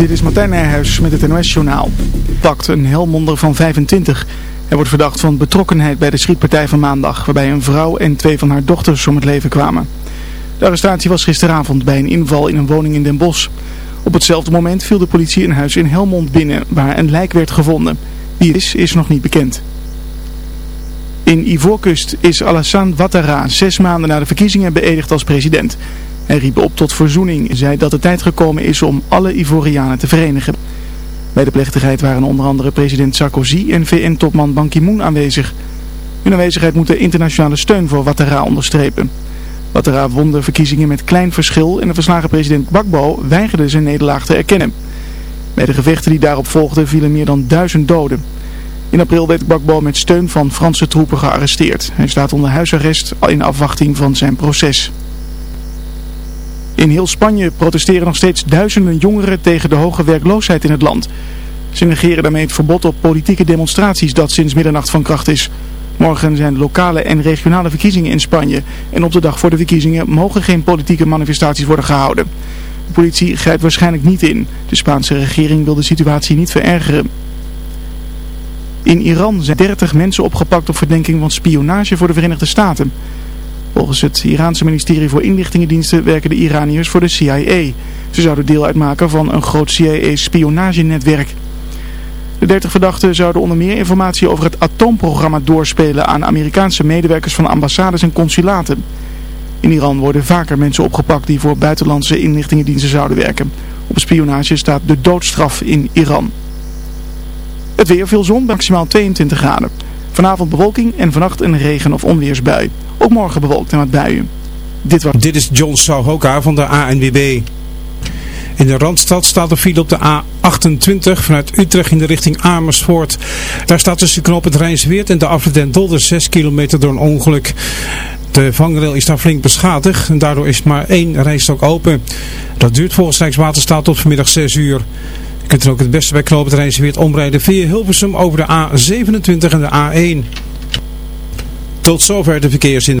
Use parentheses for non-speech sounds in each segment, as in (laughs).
Dit is Martijn Nijhuis met het NOS-journaal. Pakt een Helmonder van 25. Hij wordt verdacht van betrokkenheid bij de schietpartij van maandag, waarbij een vrouw en twee van haar dochters om het leven kwamen. De arrestatie was gisteravond bij een inval in een woning in Den Bosch. Op hetzelfde moment viel de politie een huis in Helmond binnen, waar een lijk werd gevonden. Wie is, is nog niet bekend. In Ivoorkust is Alassane Ouattara zes maanden na de verkiezingen beëdigd als president. Hij riep op tot verzoening en zei dat de tijd gekomen is om alle Ivorianen te verenigen. Bij de plechtigheid waren onder andere president Sarkozy en VN-topman Ban Ki-moon aanwezig. Hun aanwezigheid moet de internationale steun voor Ouattara onderstrepen. Ouattara won de verkiezingen met klein verschil en de verslagen president Gbagbo weigerde zijn nederlaag te erkennen. Bij de gevechten die daarop volgden vielen meer dan duizend doden. In april werd Gbagbo met steun van Franse troepen gearresteerd. Hij staat onder huisarrest in afwachting van zijn proces. In heel Spanje protesteren nog steeds duizenden jongeren tegen de hoge werkloosheid in het land. Ze negeren daarmee het verbod op politieke demonstraties dat sinds middernacht van kracht is. Morgen zijn lokale en regionale verkiezingen in Spanje. En op de dag voor de verkiezingen mogen geen politieke manifestaties worden gehouden. De politie grijpt waarschijnlijk niet in. De Spaanse regering wil de situatie niet verergeren. In Iran zijn 30 mensen opgepakt op verdenking van spionage voor de Verenigde Staten. Volgens het Iraanse ministerie voor inlichtingendiensten werken de Iraniërs voor de CIA. Ze zouden deel uitmaken van een groot CIA-spionagenetwerk. De 30 verdachten zouden onder meer informatie over het atoomprogramma doorspelen aan Amerikaanse medewerkers van ambassades en consulaten. In Iran worden vaker mensen opgepakt die voor buitenlandse inlichtingendiensten zouden werken. Op spionage staat de doodstraf in Iran. Het weer veel zon, maximaal 22 graden. Vanavond bewolking en vannacht een regen- of onweersbui. Ook morgen bewolkt en wat buien. Dit, was... Dit is John Souhoka van de ANWB. In de Randstad staat er file op de A28 vanuit Utrecht in de richting Amersfoort. Daar staat tussen knop het Rijnsweert en de afrit Dolder 6 kilometer door een ongeluk. De vangrail is daar flink beschadigd en daardoor is maar één rijstok open. Dat duurt volgens Rijkswaterstaat tot vanmiddag 6 uur. Kunt er ook het beste bij knop het Rijnsweert omrijden via Hilversum over de A27 en de A1. Tot zover de verkeersin.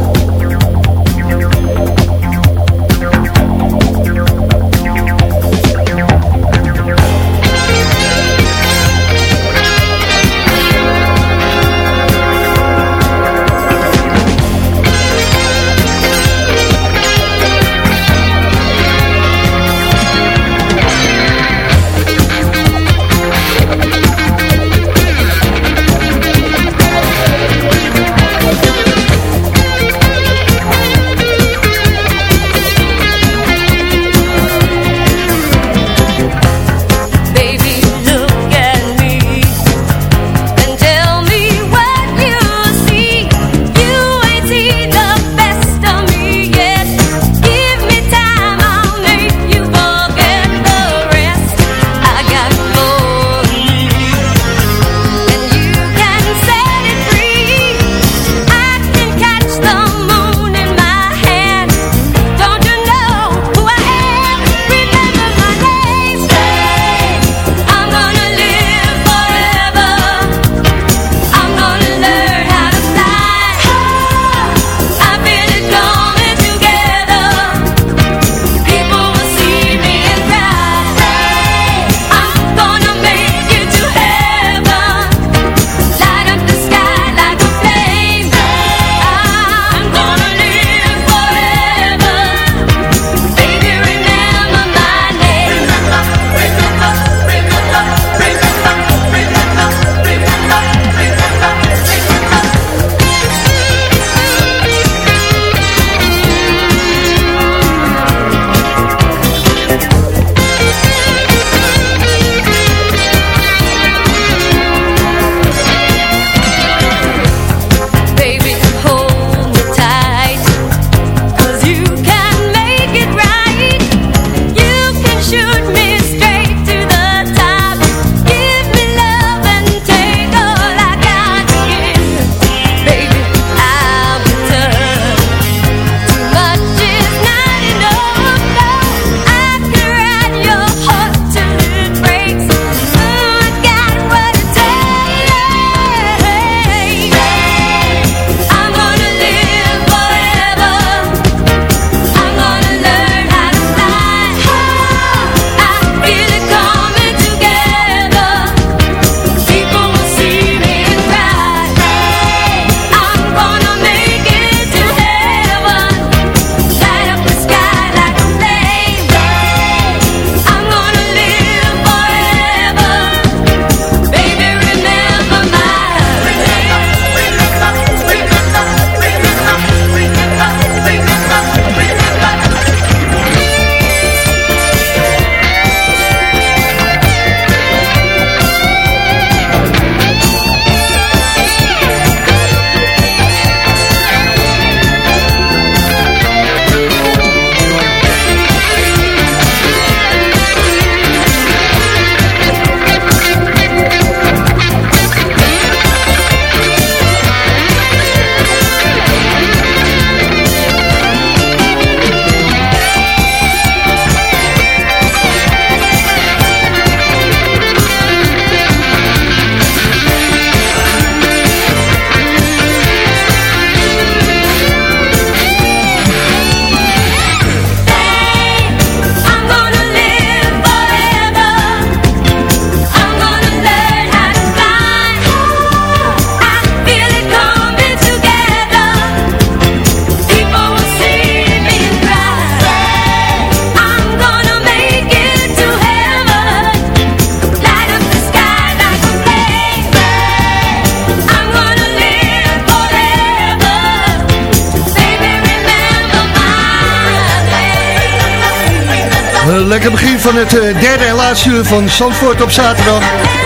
Van het eh, derde en laatste uur van Zandvoort op zaterdag.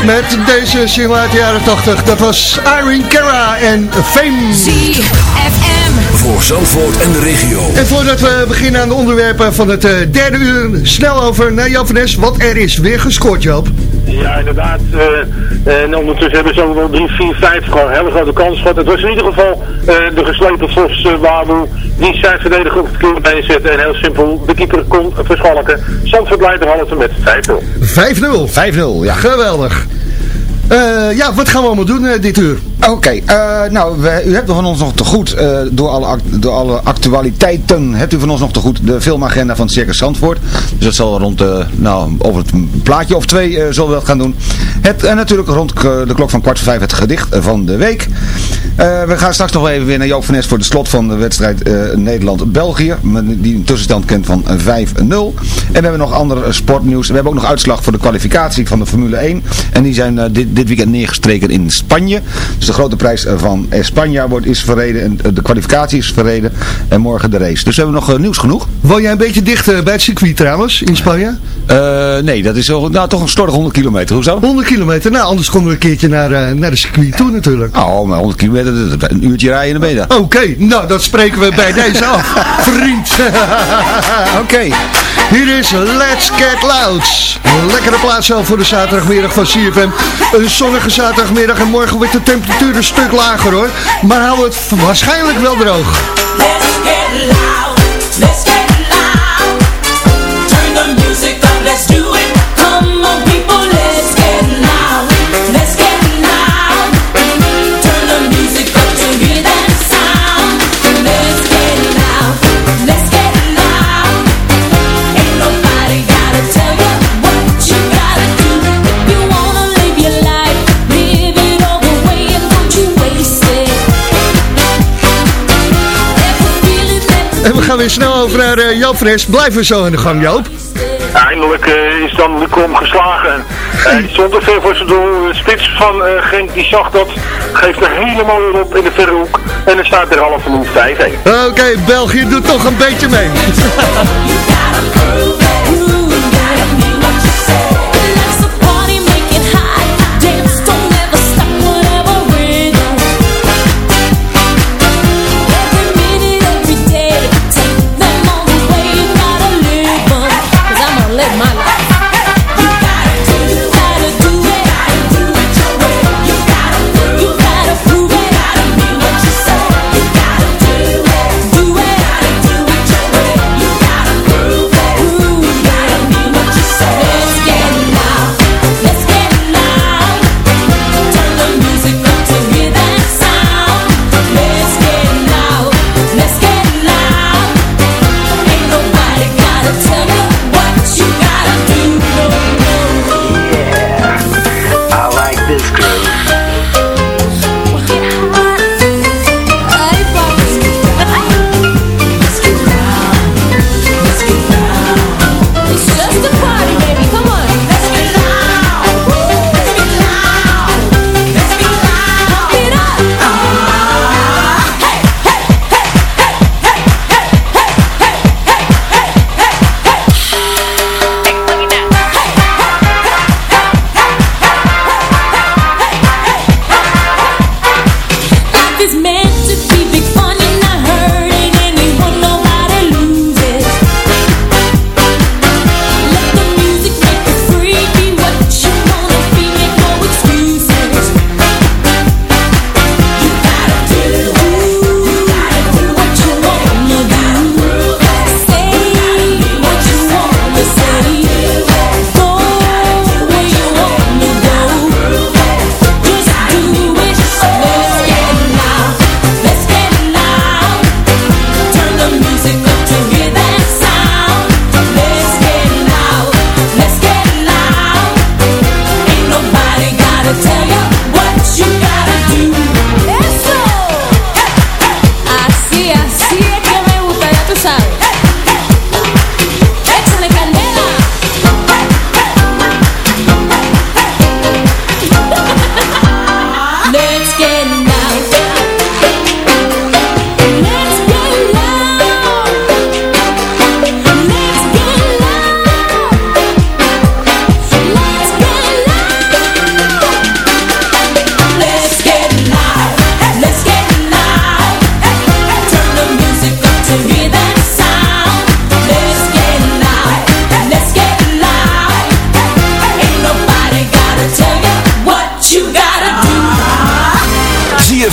Met deze single uit de jaren 80. Dat was Irene Cara en Fame. ZFM. Voor Zandvoort en de regio. En voordat we beginnen aan de onderwerpen van het eh, derde uur, snel over naar Jan van Nes, want er is weer gescoord, Joop. Ja, inderdaad. eh, en ondertussen hebben ze ook wel 3, 4, 5 gewoon een hele grote kans gehad. Het was in ieder geval eh, de geslepen Vos uh, Wabu die zijn verdediger op het verkeerde been zette en heel simpel de keeper kon verschalken. Zandvoort leidt er halve met 5-0. 5-0. 5-0, ja. Geweldig. Eh, ja, wat gaan we allemaal doen eh, dit uur? Oké, eh, nou, we, u hebt van ons nog te goed, eh, door, alle door alle actualiteiten, hebt u van ons nog te goed de filmagenda van Circus Zandvoort. Dus dat zal rond, eh, nou, over het plaatje of twee zullen we dat gaan doen. En natuurlijk rond de klok van kwart voor vijf het gedicht van de week. We gaan straks nog even weer naar Joop van Nes voor de slot van de wedstrijd Nederland-België. Die een tussenstand kent van 5-0. En we hebben nog ander eh, sportnieuws. We hebben ook nog uitslag voor de kwalificatie van de Formule 1. En die zijn dit, dit weekend neergestreken in Spanje. Dus de grote prijs eh, van Spanje wordt, is verreden. En eh, de kwalificatie is verreden. En morgen de race. Dus we hebben nog eh, nieuws genoeg. Woon jij een beetje dicht bij het circuit trouwens, in Spanje? Nee, dat is wel, nou, toch een stordig 100 kilometer. Hoezo? 100 kilometer. Nou, anders konden we een keertje naar, eh, naar de circuit toe natuurlijk. Oh, maar 100 kilometer, een uurtje rijden en dan ben je daar. Oké, nou dat spreken we bij (laughs) deze af. Vriend. (laughs) Oké. Hier is Let's Get Loud. Een lekkere plaats voor de zaterdagmiddag van CFM. Een zonnige zaterdagmiddag en morgen wordt de temperatuur een stuk lager hoor. Maar hou het waarschijnlijk wel droog. Let's get loud. Weer snel over naar uh, Joop Fres. Blijven we zo in de gang Joop. Eindelijk eh, is dan de kom geslagen. (laughs) Hij stond er ver voor zijn doel. De spits van eh, Genk die zag dat. Geeft er helemaal weer op in de verre hoek. En er staat er half minuut 5 Oké, België doet toch een beetje mee. (laughs)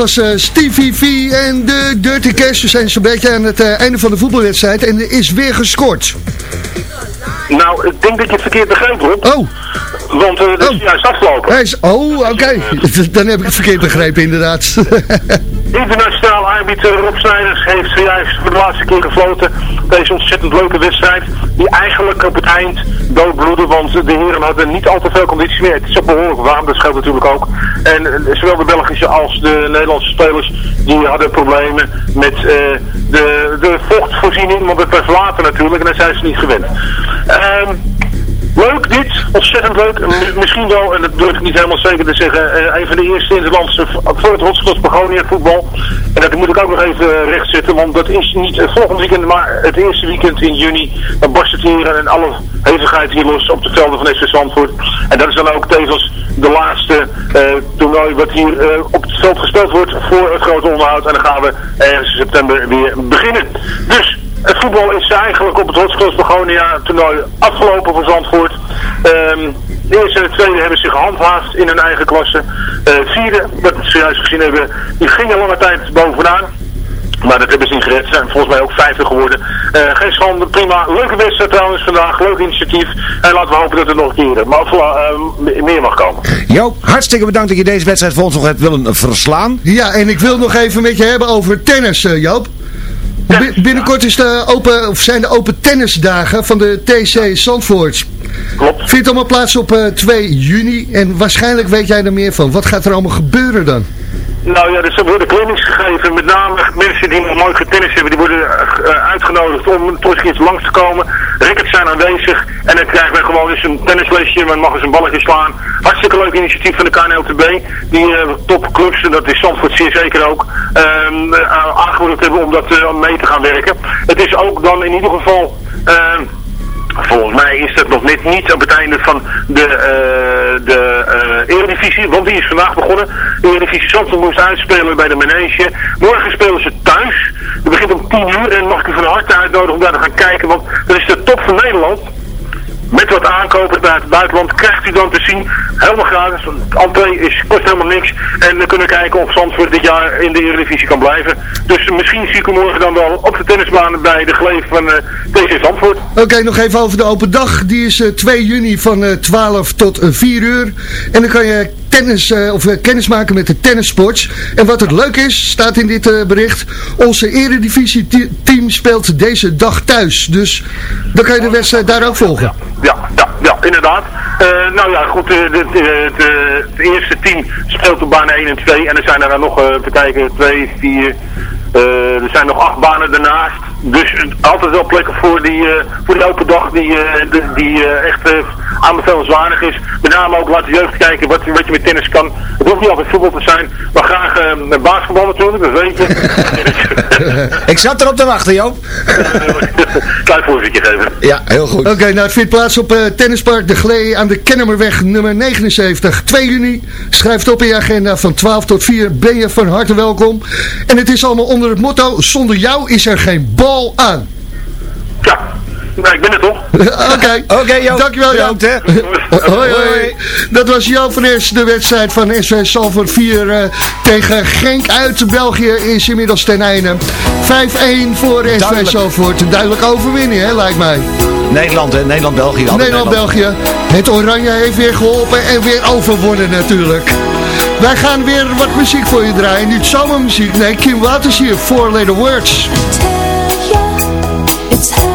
Was eh, Stevie V en de Dirty Cash. We zijn zo'n beetje aan het eh, einde van de voetbalwedstrijd en er is weer gescoord. Nou, ik denk dat je het verkeerd begreep, Rob. Oh, Want eh dat is Oh. juist afgelopen. hij is, oh oké. (laughs) Dan heb ik het verkeerd begrepen inderdaad. (laughs) Internationaal arbiter Rob Snijders heeft zojuist voor de laatste keer gefloten. Deze ontzettend leuke wedstrijd. Die eigenlijk op het eind doodbloedde. Want de heren hadden niet al te veel conditie meer. Het is ook behoorlijk warm, dat scheelt natuurlijk ook. En eh, zowel de Belgische als de Nederlandse spelers. Die hadden problemen met eh, de, de vochtvoorziening. Want het was water natuurlijk. En daar zijn ze niet gewend. Ehm Leuk dit, ontzettend leuk. Misschien wel, en dat durf ik niet helemaal zeker te zeggen, eh, een van de eerste in het land v- voor het Hotspot Begonia voetbal. En dat moet ik ook nog even rechtzetten, want dat is niet volgende weekend, maar het eerste weekend in juni. Dan barst het hier en alle hevigheid hier los op de velden van SV Zandvoort. En dat is dan ook tevens de laatste wat hier eh, op het veld gespeeld wordt voor het grote onderhoud. En dan gaan we ergens in september weer beginnen. Dus het voetbal is eigenlijk op het Hotspurs Begonia toernooi afgelopen voor Zandvoort. Ehm, de eerste en de tweede hebben zich gehandhaafd in hun eigen klasse. Eh, het vierde, wat we zojuist gezien hebben, die gingen lange tijd bovenaan. Maar dat hebben ze niet gered. Ze zijn volgens mij ook vijfde geworden. Eh, geen schande, prima. Leuke wedstrijd trouwens vandaag. Leuk initiatief. En laten we hopen dat het nog een keer maar uh, meer mag komen. Joop, hartstikke bedankt dat je deze wedstrijd voor ons nog hebt willen verslaan. ja, en ik wil nog even met je hebben over tennis, eh, Joop. Bi- binnenkort is de open, of zijn de open tennisdagen van de TC Zandvoort. Klopt. Vindt allemaal plaats op eh, 2 juni en waarschijnlijk weet jij er meer van. Wat gaat er allemaal gebeuren dan? Nou ja, dus er worden clinics gegeven. Met name mensen die nog nooit getennis hebben, die worden eh, uitgenodigd om toch eens langs te komen. Rackets zijn aanwezig en dan krijgt men gewoon eens een tennislesje. Men mag eens een balletje slaan. Hartstikke leuk initiatief van de KNLTB. Die eh, topclubs, en dat is Zandvoort zeer zeker ook, eh, aangemoedigd hebben om dat eh, mee te gaan werken. Het is ook dan in ieder geval... ehm, Volgens mij is dat nog net niet op het einde van de, eh de eh, Eredivisie, want die is vandaag begonnen. De Eredivisie Zandvoort moest uitspelen bij de Manege. Morgen spelen ze thuis. Het begint om 10 uur en mag ik u van harte uitnodigen om daar te gaan kijken, want dat is de top van Nederland. Met wat aankopen vanuit het buitenland krijgt u dan te zien. Helemaal gratis. Entree is, kost helemaal niks. En we kunnen kijken of Zandvoort dit jaar in de Eredivisie kan blijven. Dus misschien zie ik u morgen dan wel op de tennisbaan bij de gleef van eh TC Zandvoort. Oké, nog even over de open dag. Die is eh, 2 juni van eh, 12 tot eh, 4 uur. En dan kan je tennis, eh, of, eh, kennis maken met de tennissports. En wat het leuk is, staat in dit eh, bericht. Onze eredivisie te- team speelt deze dag thuis. Dus dan kan je de wedstrijd daar ook volgen. Ja, ja, ja, inderdaad. Nou ja, goed, het eerste team speelt op banen 1 en 2. En er zijn er nog, te kijken, 2, 4... er zijn nog acht banen daarnaast. Dus altijd wel plekken voor die, eh, voor die open dag die, die echt aanbevelenswaardig is. Met name ook laten jeugd kijken wat, wat je met tennis kan. Het hoeft niet altijd voetbal te zijn, maar graag eh, met basketbal natuurlijk, dat weet je. (laughs) Ik zat erop te wachten, Joop. (laughs) Klein voorzitje geven. Ja, heel goed. Oké, nou het vindt plaats op eh, Tennispark De Glee aan de Kennemerweg nummer 79. 2 juni. Schrijf het op in je agenda van 12 tot 4. Ben je van harte welkom. En het is allemaal onder het motto, zonder jou is er geen bal aan. Ja, nou, ik ben er toch. (laughs) Oké, Oké, Joop. dankjewel Joop. Hè. (laughs) Hoi, hoi. Dat was Joop van Eerst. De wedstrijd van SV Salford 4 eh, tegen Genk uit België is inmiddels ten einde. 5-1 voor SV Duidelijk. Salford. Een duidelijke overwinning, hè, lijkt mij. Nederland, hè. Nederland-België. altijd Nederland-België. Het Oranje heeft weer geholpen en weer overwonnen natuurlijk. Wij gaan weer wat muziek voor je draaien. Niet zomermuziek, nee, Kim Waters hier, Four Letter Words. It's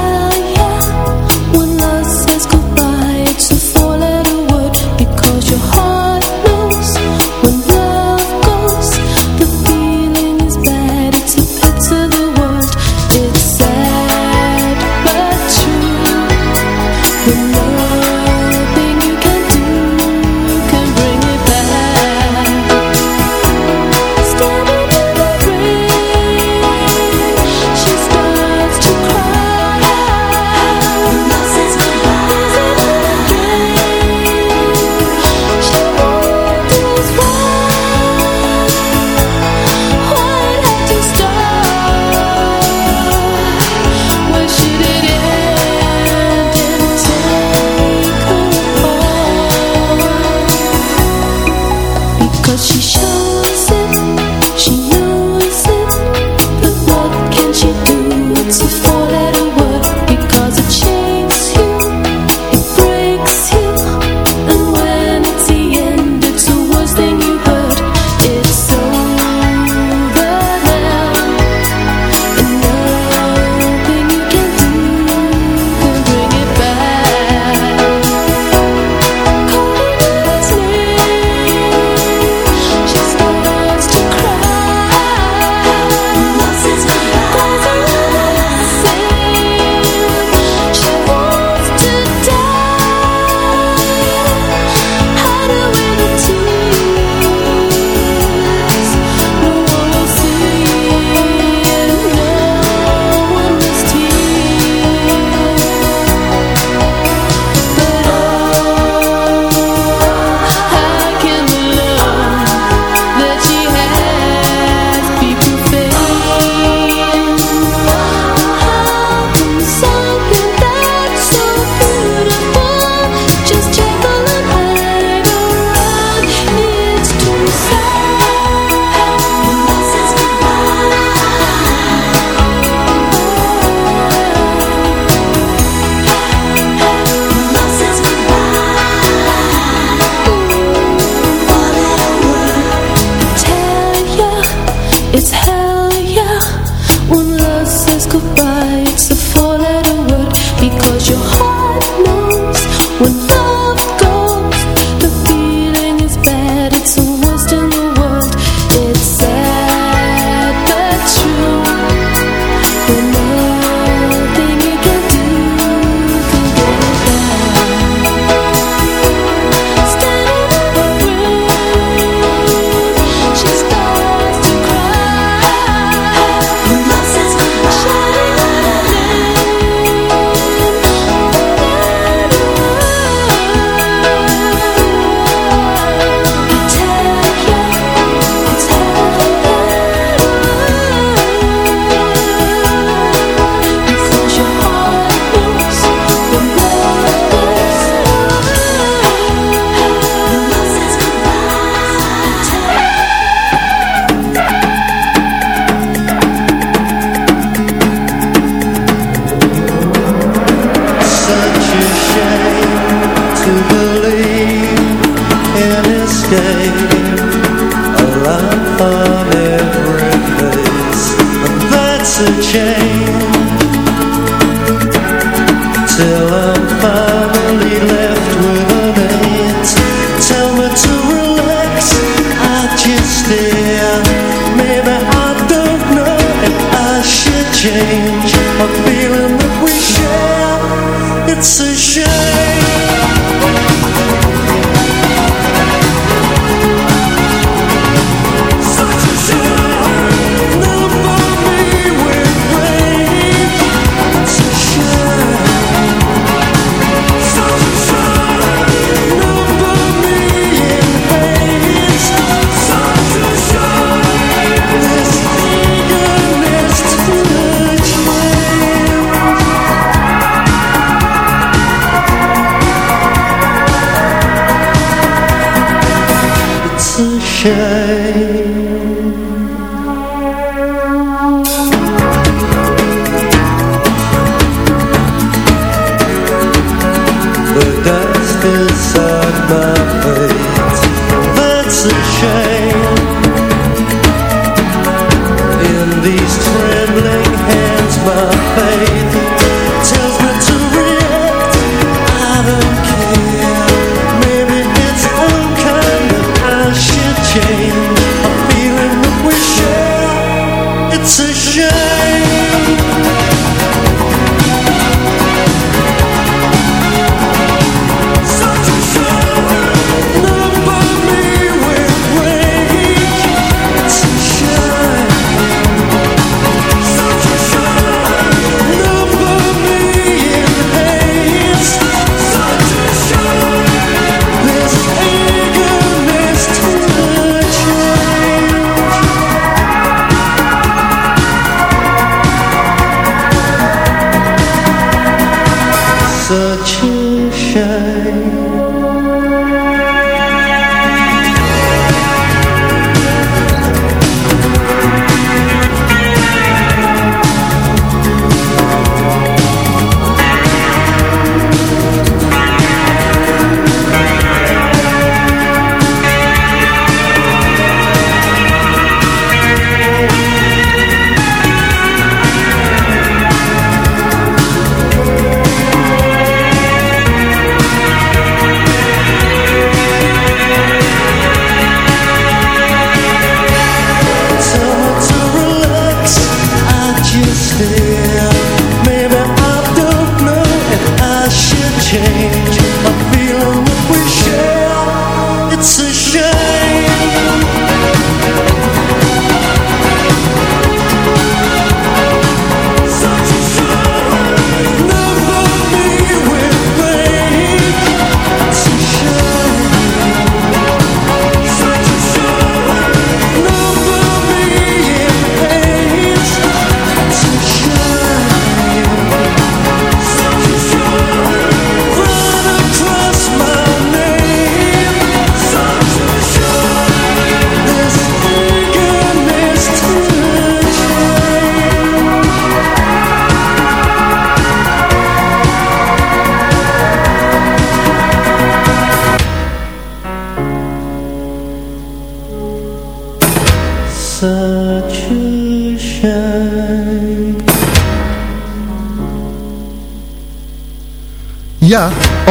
It's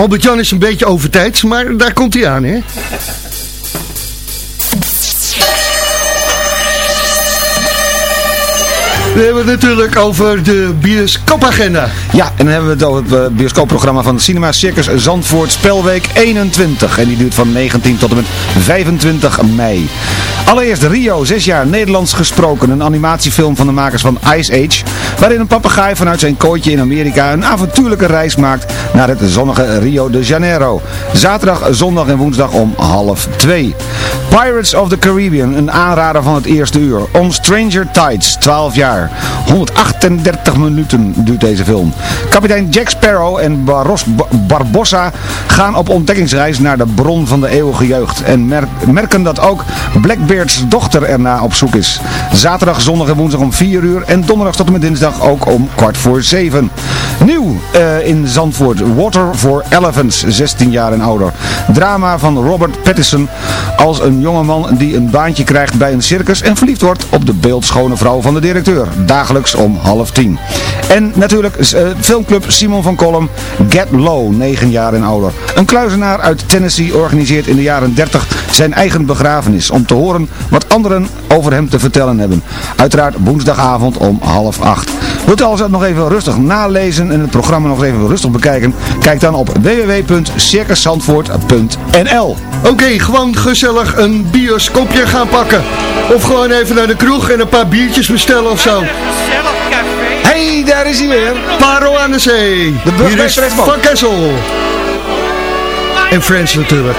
Albert-Jan is een beetje overtijds, maar daar komt hij aan, hè? We hebben het natuurlijk over de bioscoopagenda. Ja, en dan hebben we het over het eh, bioscoopprogramma van Cinema Circus Zandvoort Spelweek 21. En die duurt van 19 tot en met 25 mei. Allereerst Rio, 6 jaar Nederlands gesproken. Een animatiefilm van de makers van Ice Age. Waarin een papegaai vanuit zijn kooitje in Amerika een avontuurlijke reis maakt naar het zonnige Rio de Janeiro. Zaterdag, zondag en woensdag om half 2. Pirates of the Caribbean, een aanrader van het eerste uur. On Stranger Tides, 12 jaar. 138 minuten duurt deze film. Kapitein Jack Sparrow en Barros Ba- Barbossa gaan op ontdekkingsreis naar de bron van de eeuwige jeugd. En mer- merken dat ook Blackbeard's dochter erna op zoek is. Zaterdag, zondag en woensdag om 4 uur. En donderdag tot en met dinsdag ook om kwart voor 7. Nieuw eh, in Zandvoort. Water for Elephants, 16 jaar en ouder. Drama van Robert Pattinson als een jongeman die een baantje krijgt bij een circus en verliefd wordt op de beeldschone vrouw van de directeur. dagelijks om half tien. En natuurlijk eh, filmclub Simon van Kolm, Get Low, 9 jaar en ouder. Een kluizenaar uit Tennessee organiseert in de jaren 30 zijn eigen begrafenis. Om te horen wat anderen over hem te vertellen hebben. Uiteraard woensdagavond om half acht. Wilt u alles dat nog even rustig nalezen en het programma nog even rustig bekijken? Kijk dan op www.circuszandvoort.nl Oké, gewoon gezellig een bioscoopje gaan pakken. Of gewoon even naar de kroeg en een paar biertjes bestellen of zo. hey, daar is hij weer. Paro aan de zee. De Hier is Van Kessel. En Friends natuurlijk.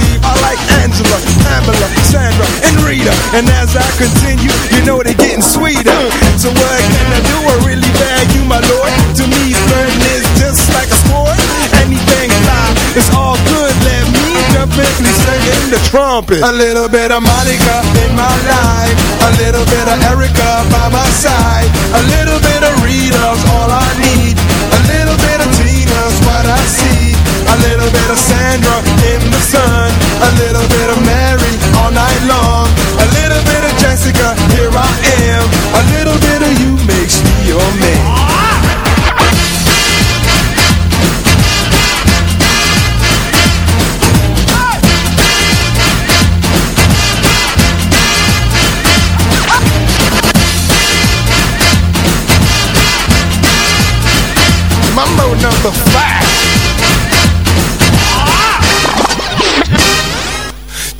I like Angela, Pamela, Sandra, and Rita. And as I continue, you know they're getting sweeter. So what can I do? I really value my lord. To me, flirting is just like a sport. Anything fly, it's all good. Let me jump in, please say it the trumpet. A little bit of Monica in my life.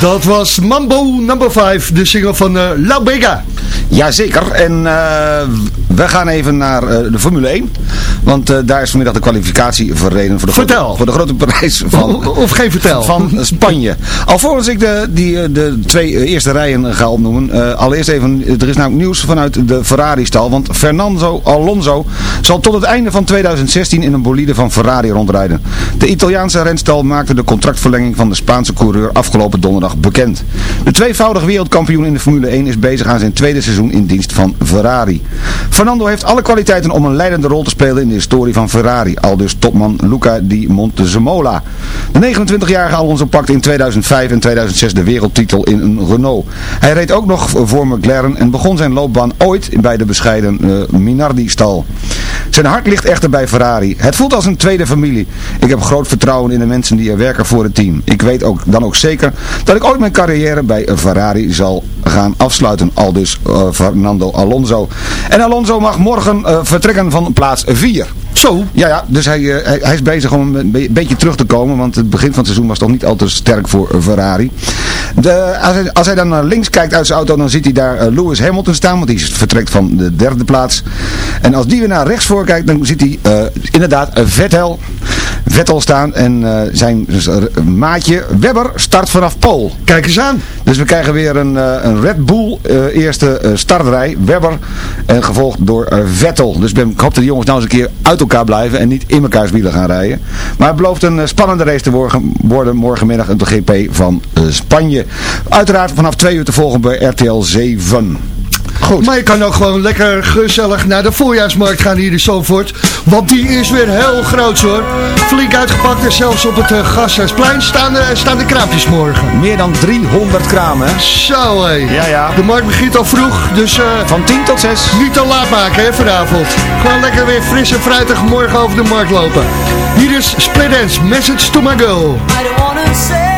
Dat was Mambo number 5, de single van eh La Vega. Jazeker, en eh, we gaan even naar eh, de Formule 1. Want eh, daar is vanmiddag de kwalificatie verreden voor de, Vertel. Grote, voor de grote prijs (laughs) van, Of- of geen vertel. van Spanje. Alvorens ik de, die, de twee eerste rijen ga opnoemen. allereerst even, er is namelijk nieuws vanuit de Ferrari-stal. Want Fernando Alonso zal tot het einde van 2016 in een bolide van Ferrari rondrijden. De Italiaanse renstal maakte de contractverlenging van de Spaanse coureur afgelopen donderdag bekend. De tweevoudig wereldkampioen in de Formule 1 is bezig aan zijn tweede seizoen in dienst van Ferrari. Fernando heeft alle kwaliteiten om een leidende rol te spelen in de historie van Ferrari. Al dus topman Luca Di Montezemola. De 29-jarige Alonso pakte in 2005 en 2006 de wereldtitel in een Renault. Hij reed ook nog voor McLaren en begon zijn loopbaan ooit bij de bescheiden eh, Minardi-stal. Zijn hart ligt echter bij Ferrari. Het voelt als een tweede familie. Ik heb groot vertrouwen in de mensen die er werken voor het team. Ik weet ook, dan ook zeker dat ik ooit mijn carrière bij Ferrari zal gaan afsluiten. Al dus eh, Fernando Alonso. En Alonso mag morgen eh, vertrekken van plaats 4. Zo? Ja, ja dus hij, eh, hij, hij is bezig om een be- beetje terug te komen. Want het begin van het seizoen was toch niet al te sterk voor eh, Ferrari. De, als, hij, als hij dan naar links kijkt uit zijn auto, dan ziet hij daar eh, Lewis Hamilton staan. Want die vertrekt van de derde plaats. En als die weer naar rechts voor kijkt, dan ziet hij inderdaad Vettel, Vettel staan. En zijn dus, maatje Webber start vanaf Pol. Kijk eens aan. Dus we krijgen weer een, eh, een Red Bull eerste startrij. Webber. En gevolgd door Vettel. Dus ik ben- ik hoop dat de jongens nou eens een keer uit elkaar blijven. En niet in mekaars wielen gaan rijden. Maar het belooft een eh, spannende race te worden, worden morgenmiddag op de GP van eh, Spanje. Uiteraard vanaf twee uur te volgen bij RTL 7. Goed. Maar je kan ook gewoon lekker gezellig naar de voorjaarsmarkt gaan hier in Zandvoort. Want die is weer heel groot hoor. Flink uitgepakt en zelfs op het uh, staan, de, staan de kraampjes morgen. Meer dan 300 kramen. Zo hé. Ja, ja. De markt begint al vroeg, dus... Eh, Van 10 tot 6. Niet te laat maken hè, vanavond. Gewoon lekker weer frisse en fruitig morgen over de markt lopen. Hier is Split Dance, Message to my girl. I don't say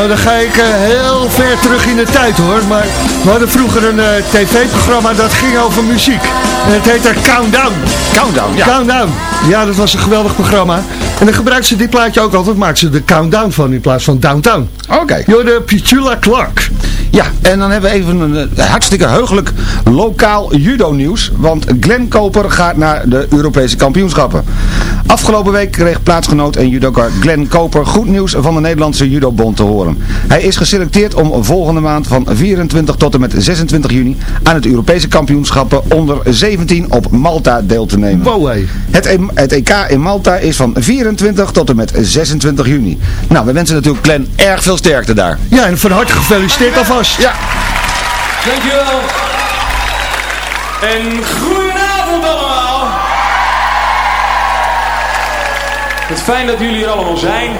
Nou, dan ga ik eh, heel ver terug in de tijd hoor. Maar we hadden vroeger een eh, tv-programma dat ging over muziek. En het heette Countdown. Countdown, ja. Countdown. Ja, dat was een geweldig programma. En dan gebruikten ze dit plaatje ook altijd. Maakten ze de Countdown van in plaats van Downtown. Oké. Joh, de Petula Clark. Ja, en dan hebben we even een eh, hartstikke heugelijk lokaal judo-nieuws. Want Glenn Koper gaat naar de Europese kampioenschappen. Afgelopen week kreeg plaatsgenoot en judoka Glenn Koper goed nieuws van de Nederlandse judobond te horen. Hij is geselecteerd om volgende maand van 24 tot en met 26 juni aan het Europese kampioenschappen onder 17 op Malta deel te nemen. Wow. Het, E- het EK in Malta is van 24 tot en met 26 juni. Nou, we wensen natuurlijk Glenn erg veel sterkte daar. Ja, en van harte gefeliciteerd alvast. Ja. Dankjewel. En goedenavond allemaal. Het fijn dat jullie hier allemaal zijn.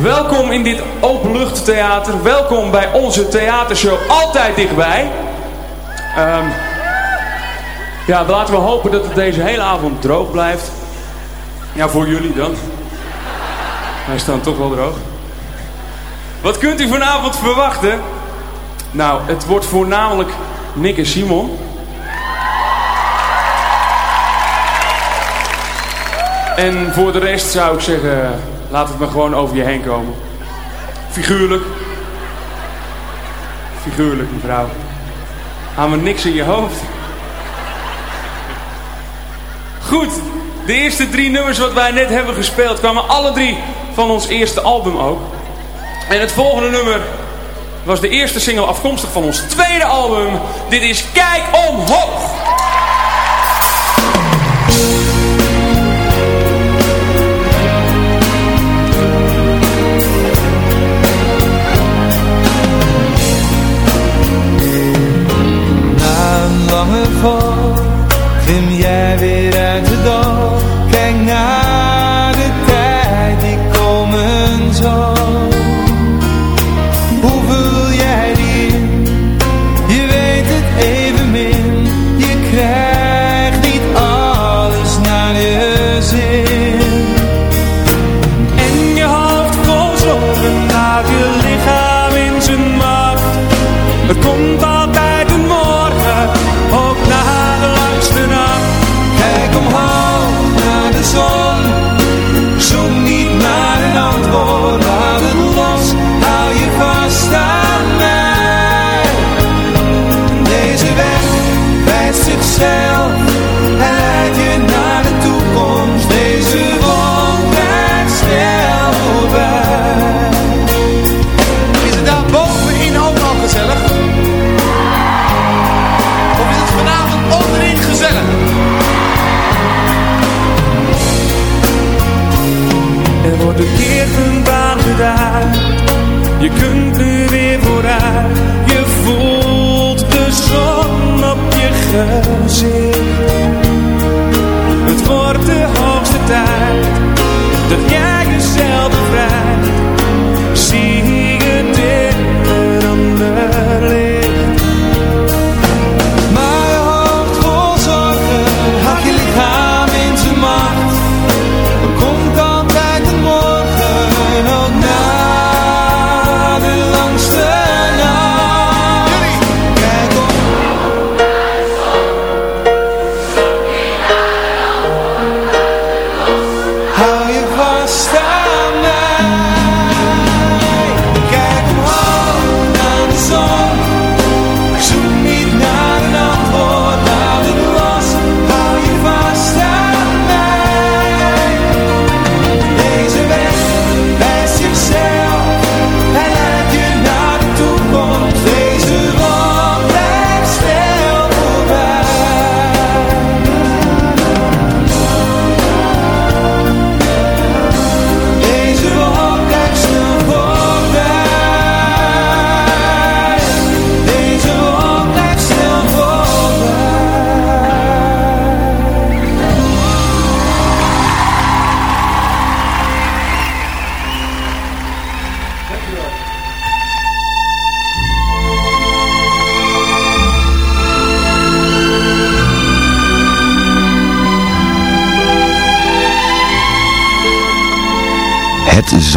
Welkom in dit openluchttheater. Welkom bij onze theatershow Altijd Dichtbij. Ehm, ja, laten we hopen dat het deze hele avond droog blijft. Ja, voor jullie dan. Hij is dan toch wel droog. Wat kunt u vanavond verwachten? Nou, het wordt voornamelijk Nick en Simon. En voor de rest zou ik zeggen, laat het maar gewoon over je heen komen. Figuurlijk. Figuurlijk, mevrouw. Haal maar niks in je hoofd. Goed, de eerste drie nummers wat wij net hebben gespeeld kwamen alle drie van ons eerste album ook. En het volgende nummer was de eerste single afkomstig van ons tweede album. Dit is Kijk Omhoog.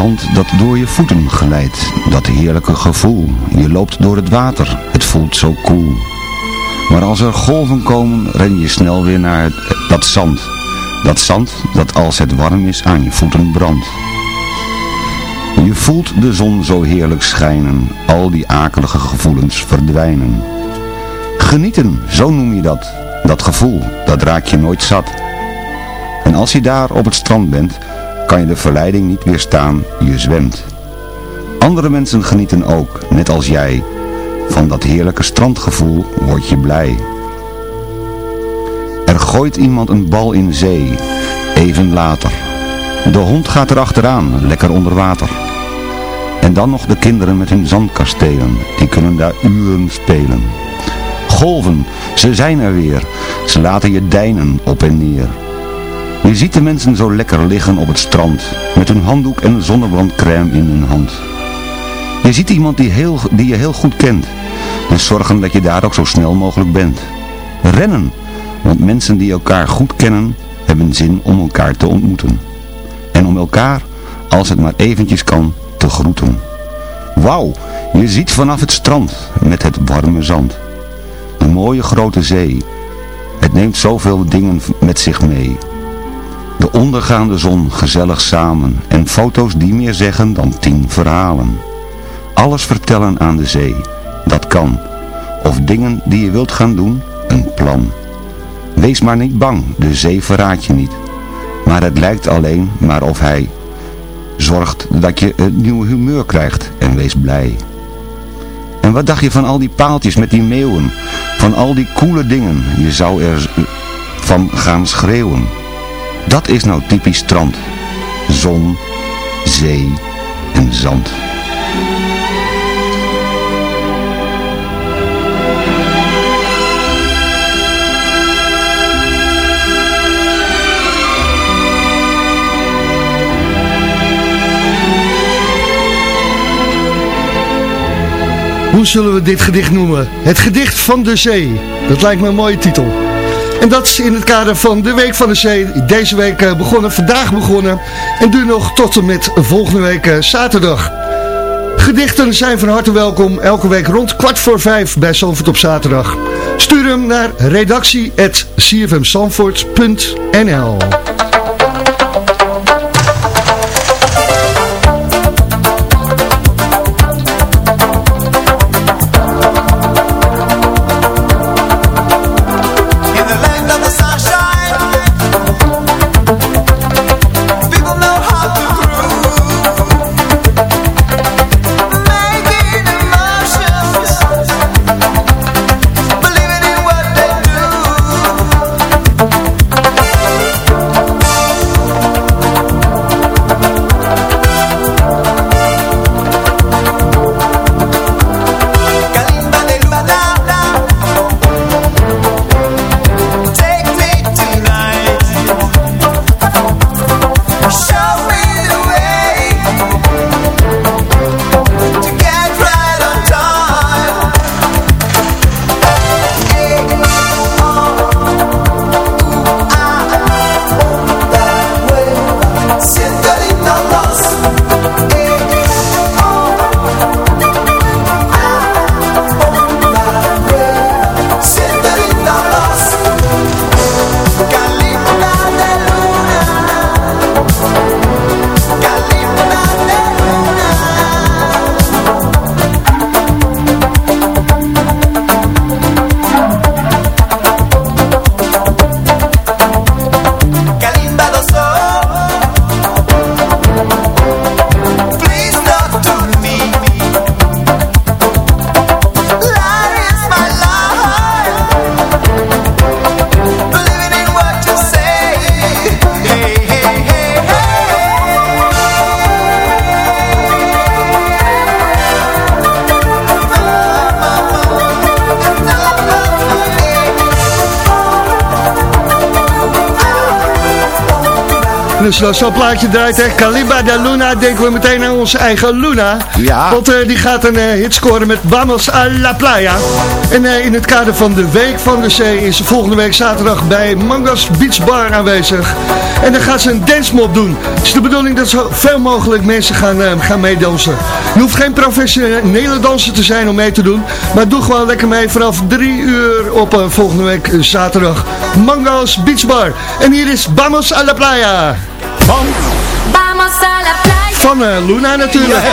Dat door je voeten glijdt, dat heerlijke gevoel. Je loopt door het water, het voelt zo koel. Maar als er golven komen, ren je snel weer naar het, dat zand. Dat zand dat als het warm is aan je voeten brandt. Je voelt de zon zo heerlijk schijnen, al die akelige gevoelens verdwijnen. Genieten, zo noem je dat. Dat gevoel, dat raak je nooit zat. En als je daar op het strand bent, kan je de verleiding niet weerstaan, je zwemt. Andere mensen genieten ook, net als jij. Van dat heerlijke strandgevoel word je blij. Er gooit iemand een bal in zee, even later. De hond gaat erachteraan, lekker onder water. En dan nog de kinderen met hun zandkastelen, die kunnen daar uren spelen. Golven, ze zijn er weer, ze laten je deinen op en neer. Je ziet de mensen zo lekker liggen op het strand, met hun handdoek en zonnebrandcrème in hun hand. Je ziet iemand die, heel, die je heel goed kent, dus zorgen dat je daar ook zo snel mogelijk bent. Rennen, want mensen die elkaar goed kennen, hebben zin om elkaar te ontmoeten. En om elkaar, als het maar eventjes kan, te groeten. Wauw, je ziet vanaf het strand, met het warme zand. De mooie grote zee, het neemt zoveel dingen met zich mee. De ondergaande zon gezellig samen en foto's die meer zeggen dan tien verhalen. Alles vertellen aan de zee, dat kan. Of dingen die je wilt gaan doen, een plan. Wees maar niet bang, de zee verraadt je niet. Maar het lijkt alleen maar of hij zorgt dat je een nieuw humeur krijgt en wees blij. En wat dacht je van al die paaltjes met die meeuwen? Van al die coole dingen, je zou er van gaan schreeuwen. Dat is nou typisch strand. Zon, zee en zand. Hoe zullen we dit gedicht noemen? Het gedicht van de zee. Dat lijkt me een mooie titel. En dat is in het kader van de Week van de Zee. Deze week eh, begonnen, vandaag begonnen. En duurt nog tot en met volgende week eh, zaterdag. Gedichten zijn van harte welkom. Elke week rond kwart voor vijf bij Zandvoort op zaterdag. Stuur hem naar redactie.cfmzandvoort.nl Dus als zo'n plaatje draait, hè, Kalimba de Luna, denken we meteen aan onze eigen Luna. Ja. Want eh, die gaat een eh, hit scoren met Vamos a la Playa. En eh, in het kader van de Week van de Zee is ze volgende week zaterdag bij Mangas Beach Bar aanwezig. En dan gaat ze een dancemop doen. Het is de bedoeling dat zoveel mogelijk mensen gaan, gaan meedansen. Je hoeft geen professionele danser te zijn om mee te doen. Maar doe gewoon lekker mee vanaf 3 uur op volgende week zaterdag. Mango's Beach Bar. En hier is Vamos a la Playa. Van, van eh, Luna natuurlijk.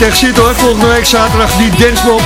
Het echt zitten hoor, volgende week zaterdag die dansmop.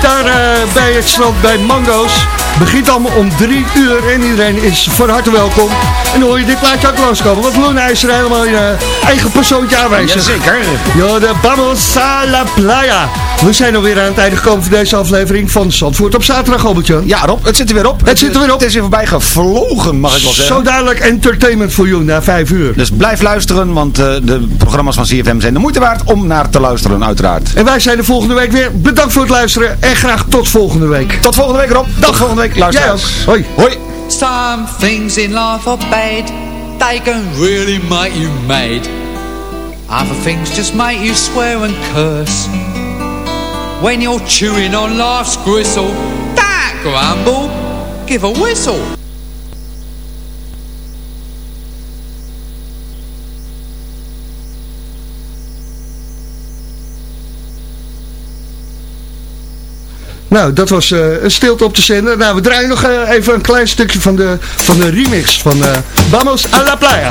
Daar eh, bij het strand bij Mango's. Begint allemaal om drie uur en iedereen is van harte welkom. En dan hoor je dit plaatje ook langskomen. Want Luna is er helemaal in eh, eigen persoontje aanwezig. Jazeker. Ja, de Vamos a la Playa. We zijn alweer aan het einde gekomen van deze aflevering van Zandvoort op zaterdag, Albertje. Ja, Rob, het zit er weer op. Het zit er weer op. Het is weer voorbij gevlogen, mag ik wel zeggen. Zo duidelijk entertainment voor jou na vijf uur. Dus blijf luisteren, want eh, de programma's van CFM zijn de moeite waard om naar te luisteren, uiteraard. En wij zijn er volgende week weer. Bedankt voor het luisteren en graag tot volgende week. Tot volgende week, Rob. Tot volgende week. Jij ook. Hoi. Hoi. Some things in life are bad, they can really make you mad. Other things just make you swear and curse. When you're chewing on life's gristle, that grumble, give a whistle. Nou, dat was eh, een stilte op de zender. Nou, we draaien nog eh, even een klein stukje van de, van de remix van eh Vamos a la Playa.